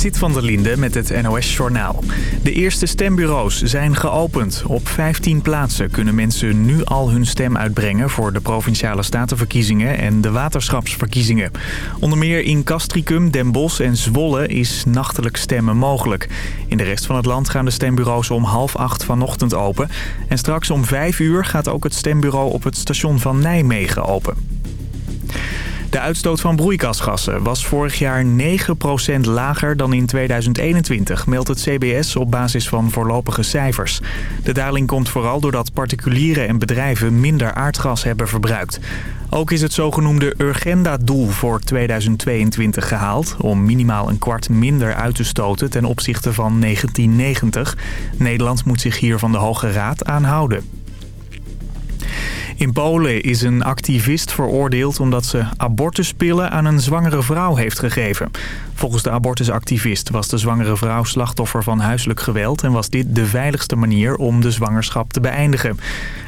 Zit van der Linde met het NOS-journaal. De eerste stembureaus zijn geopend. Op 15 plaatsen kunnen mensen nu al hun stem uitbrengen... voor de Provinciale Statenverkiezingen en de Waterschapsverkiezingen. Onder meer in Castricum, Den Bosch en Zwolle is nachtelijk stemmen mogelijk. In de rest van het land gaan de stembureaus om half acht vanochtend open. En straks om vijf uur gaat ook het stembureau op het station van Nijmegen open. De uitstoot van broeikasgassen was vorig jaar 9% lager dan in 2021, meldt het CBS op basis van voorlopige cijfers. De daling komt vooral doordat particulieren en bedrijven minder aardgas hebben verbruikt. Ook is het zogenoemde Urgenda-doel voor 2022 gehaald... om minimaal een kwart minder uit te stoten ten opzichte van 1990. Nederland moet zich hier van de Hoge Raad aan houden. In Polen is een activist veroordeeld omdat ze abortuspillen aan een zwangere vrouw heeft gegeven. Volgens de abortusactivist was de zwangere vrouw slachtoffer van huiselijk geweld... en was dit de veiligste manier om de zwangerschap te beëindigen.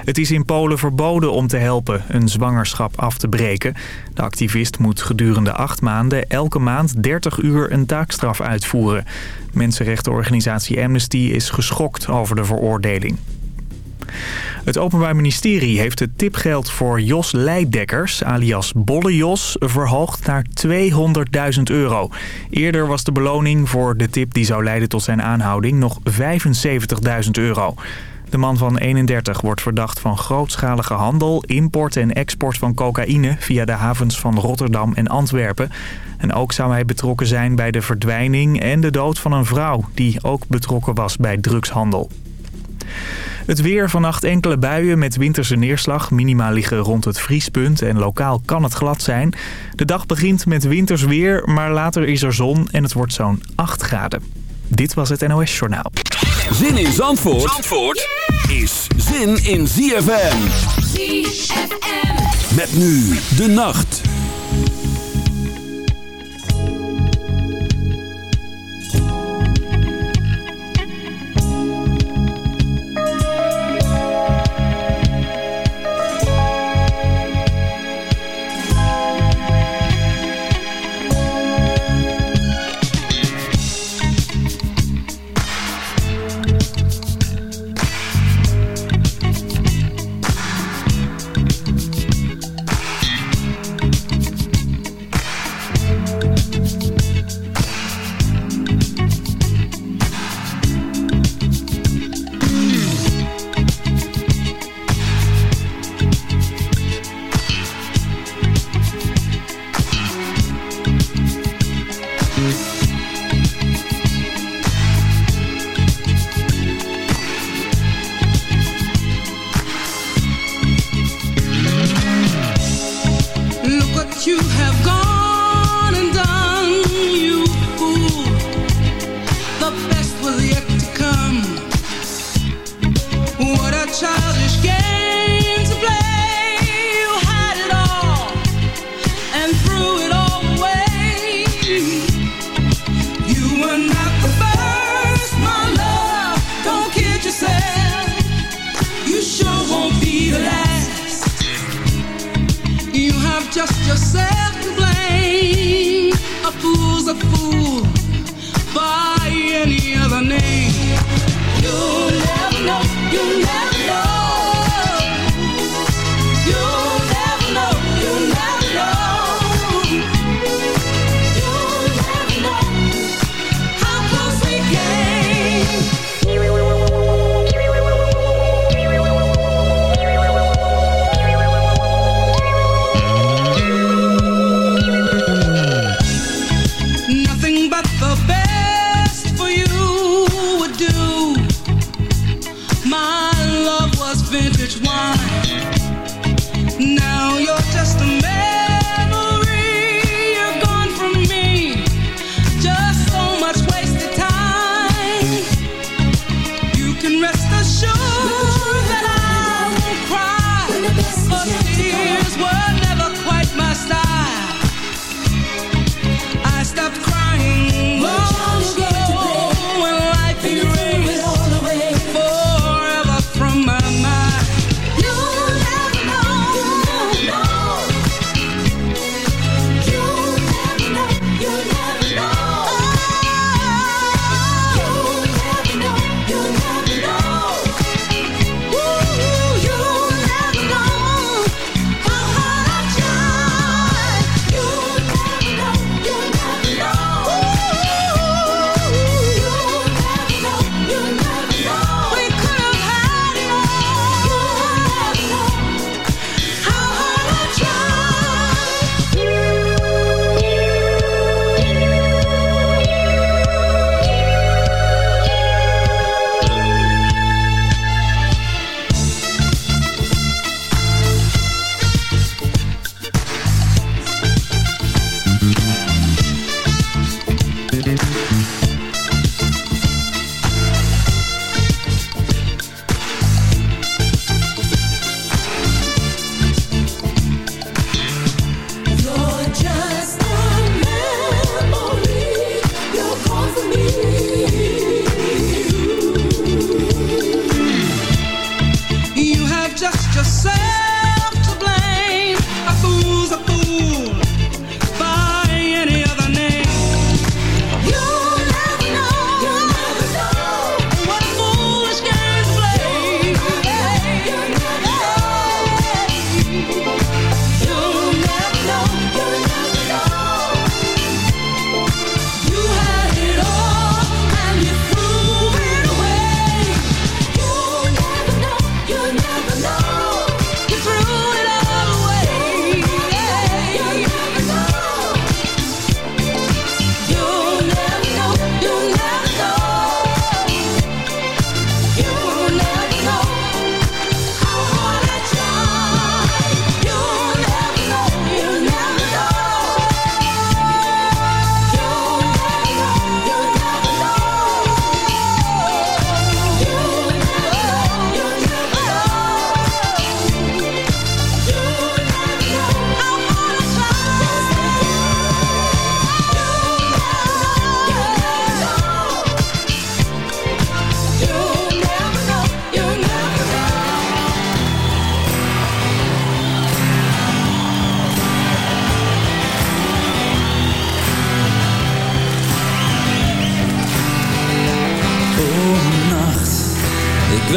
Het is in Polen verboden om te helpen een zwangerschap af te breken. De activist moet gedurende acht maanden elke maand 30 uur een taakstraf uitvoeren. Mensenrechtenorganisatie Amnesty is geschokt over de veroordeling. Het Openbaar Ministerie heeft het tipgeld voor Jos Leidekkers, alias Bolle Jos, verhoogd naar 200.000 euro. Eerder was de beloning voor de tip die zou leiden tot zijn aanhouding nog 75.000 euro. De man van 31 wordt verdacht van grootschalige handel, import en export van cocaïne via de havens van Rotterdam en Antwerpen. En ook zou hij betrokken zijn bij de verdwijning en de dood van een vrouw die ook betrokken was bij drugshandel. Het weer vannacht enkele buien met winterse neerslag. Minima liggen rond het vriespunt en lokaal kan het glad zijn. De dag begint met winters weer, maar later is er zon en het wordt zo'n 8 graden. Dit was het NOS Journaal. Zin in Zandvoort, Zandvoort is zin in ZFM. ZFM. Met nu de nacht.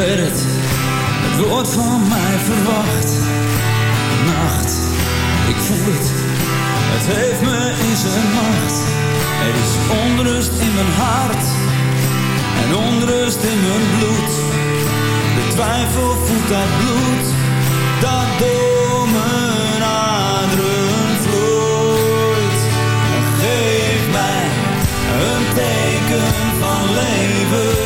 Werd het woord van mij verwacht. Nacht, ik voel het, het heeft me in zijn macht. Er is onrust in mijn hart en onrust in mijn bloed. De twijfel voelt dat bloed dat door mijn aderen vloeit. Geef mij een teken van leven.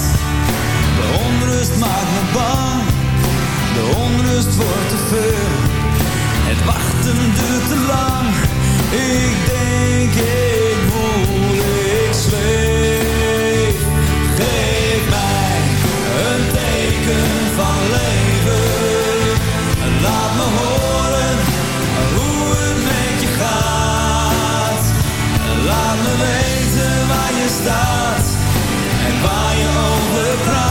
De onrust maakt me bang, de onrust wordt te veel. Het wachten duurt te lang, ik denk ik voel, ik zweef. Geef mij een teken van leven, laat me horen hoe het met je gaat. Laat me weten waar je staat en waar je over praat.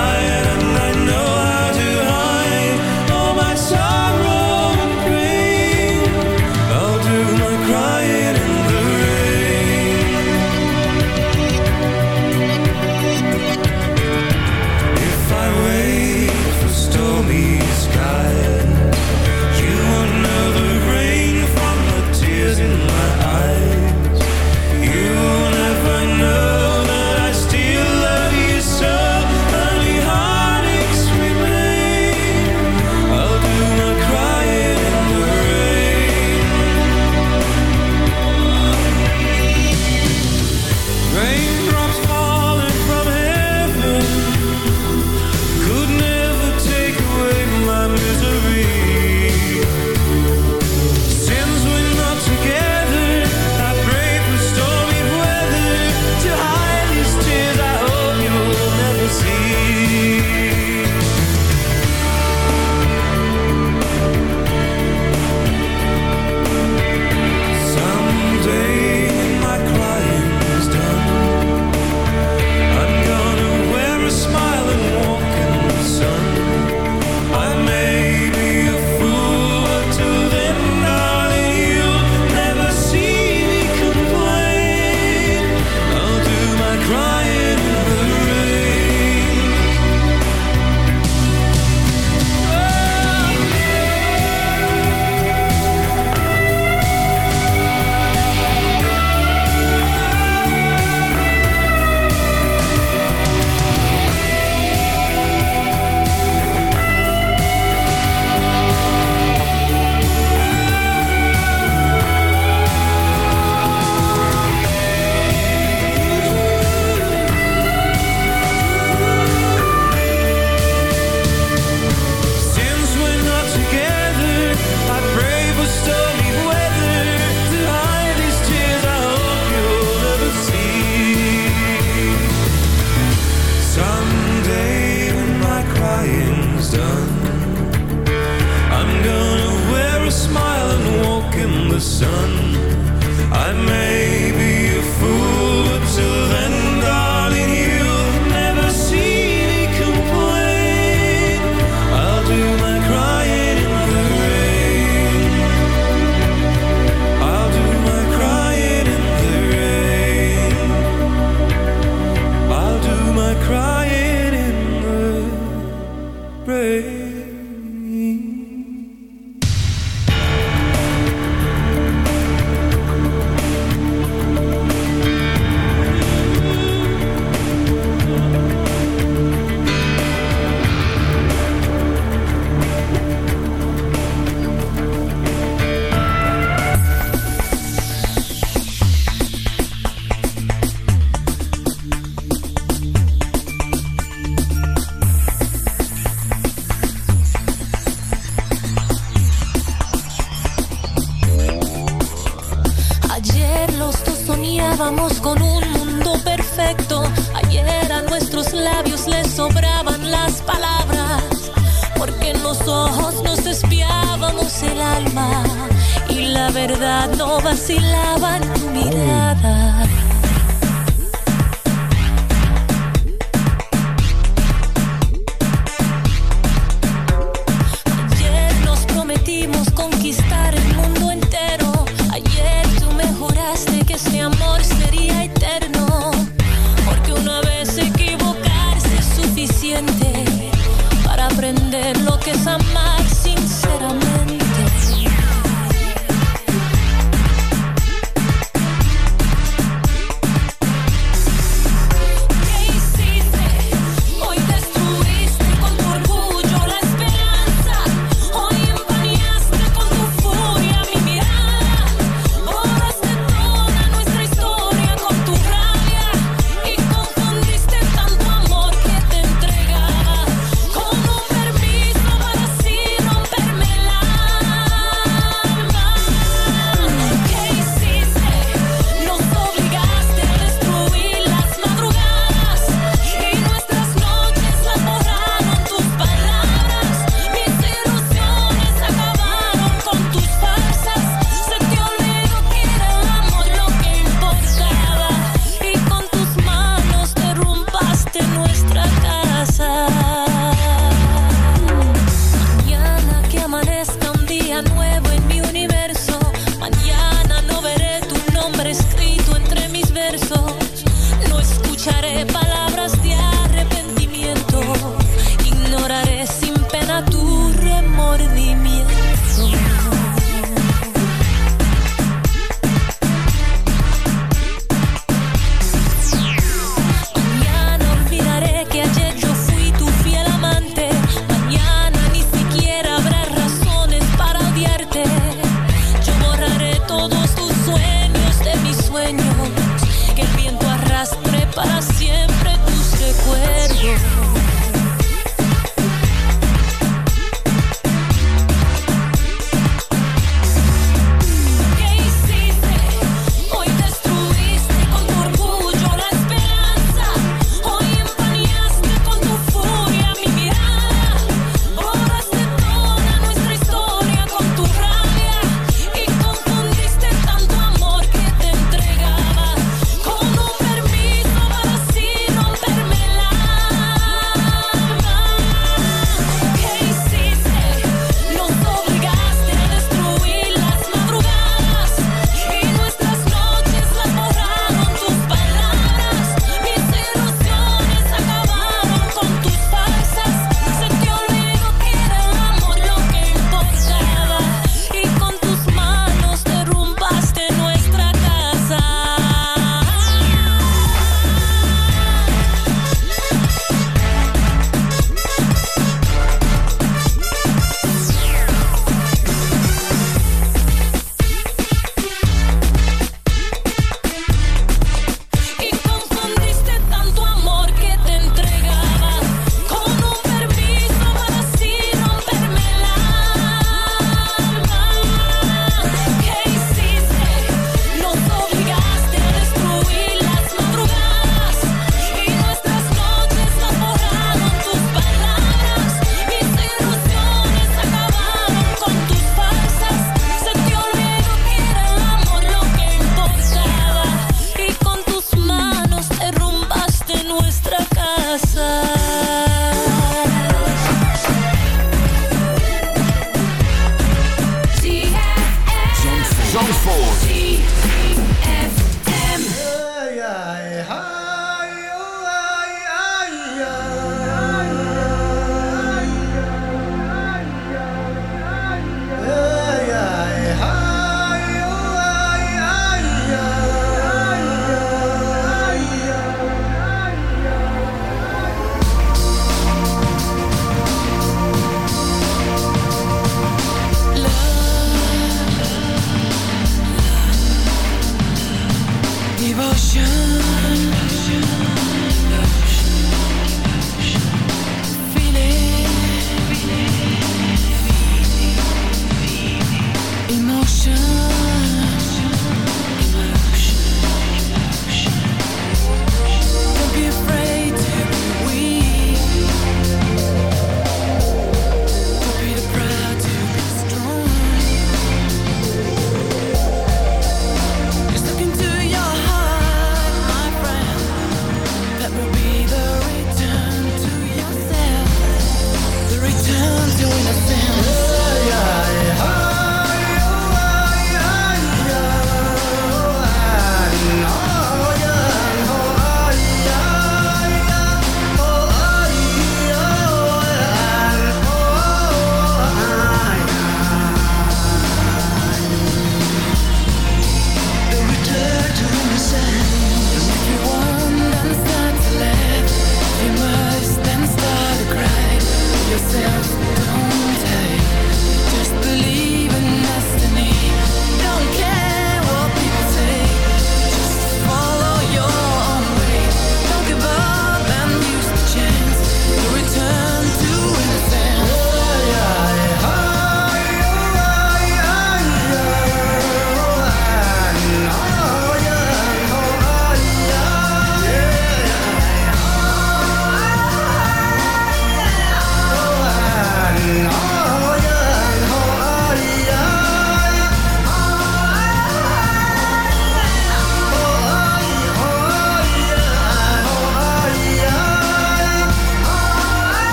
Verdad no vacilaba en tu mirada.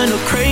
Kind of crazy.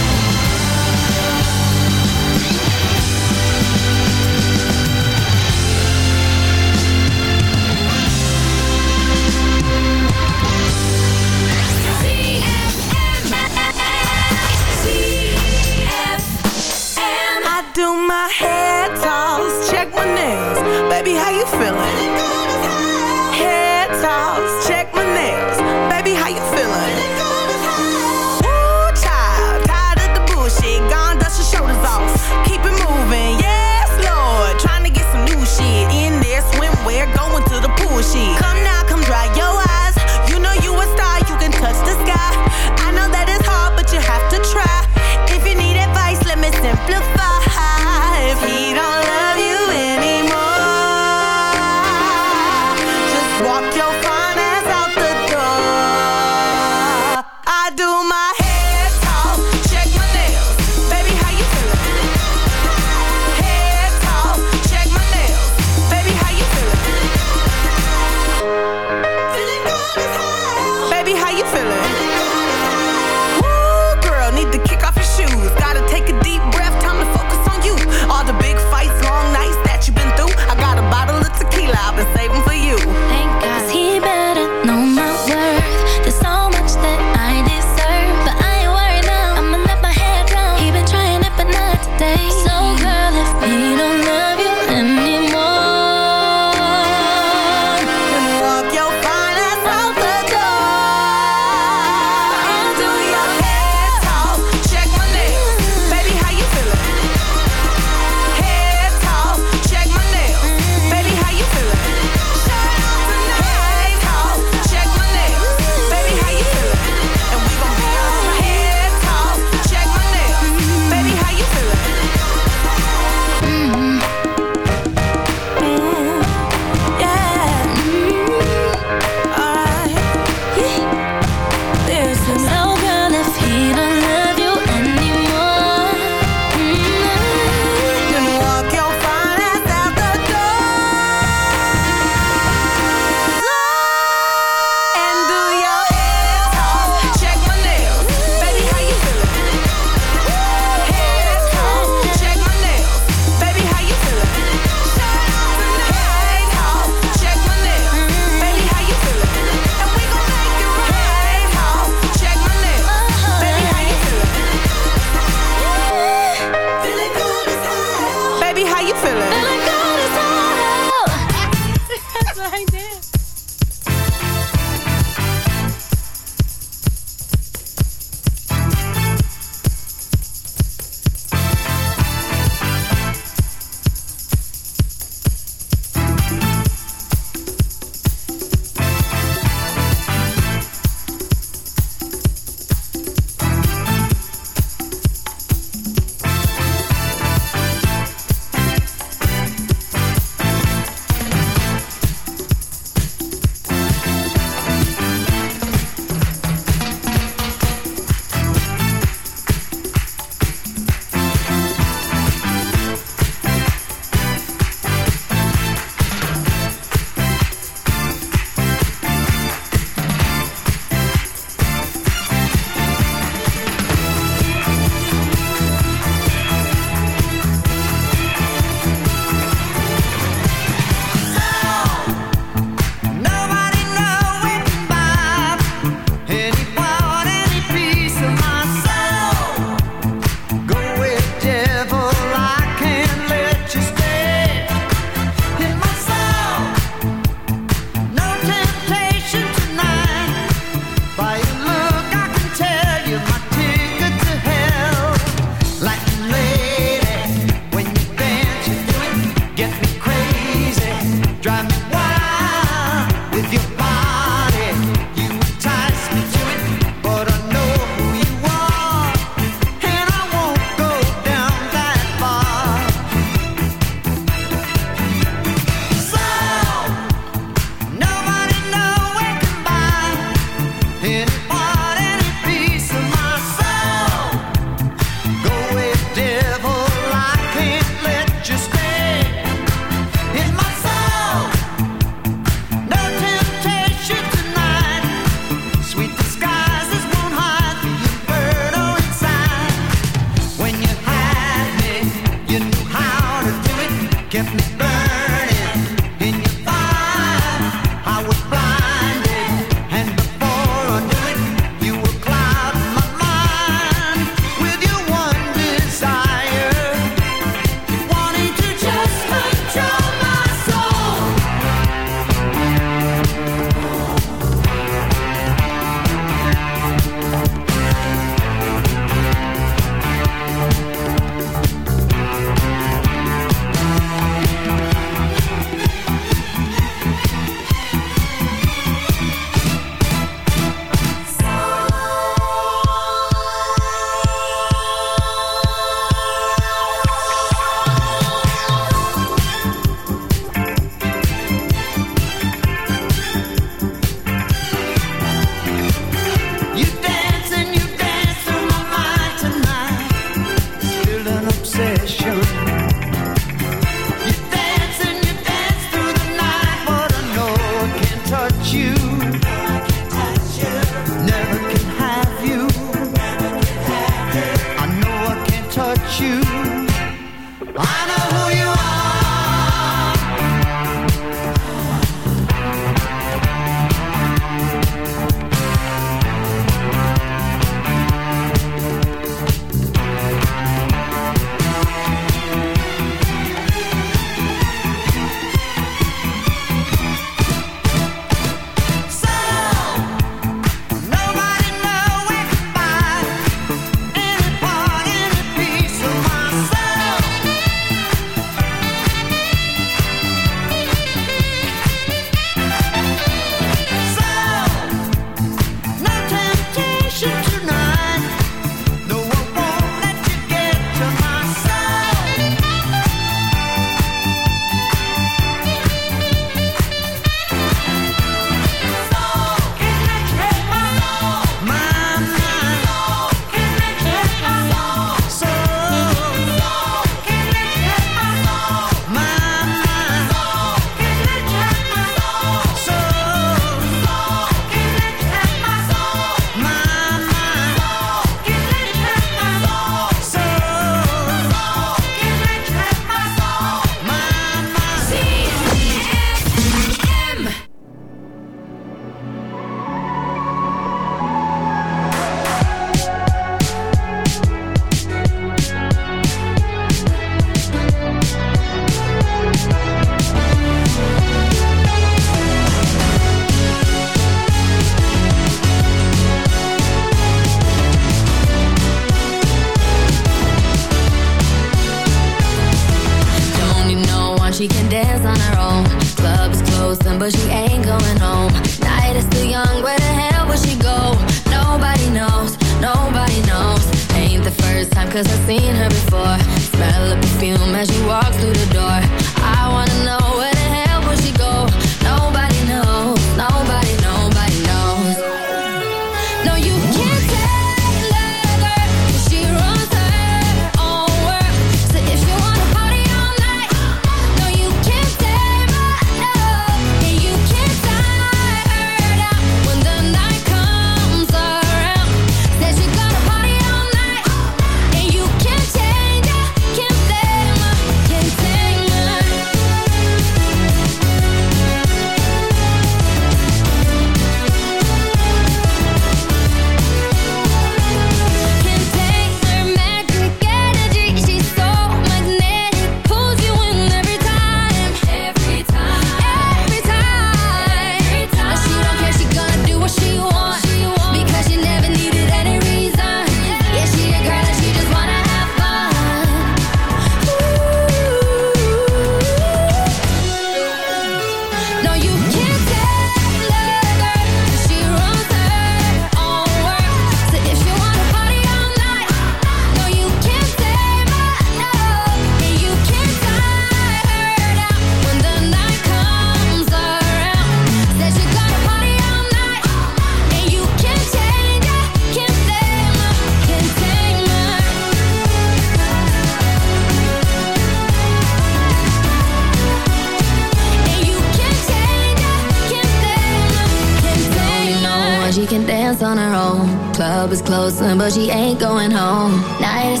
was closing, but she ain't going home. Night is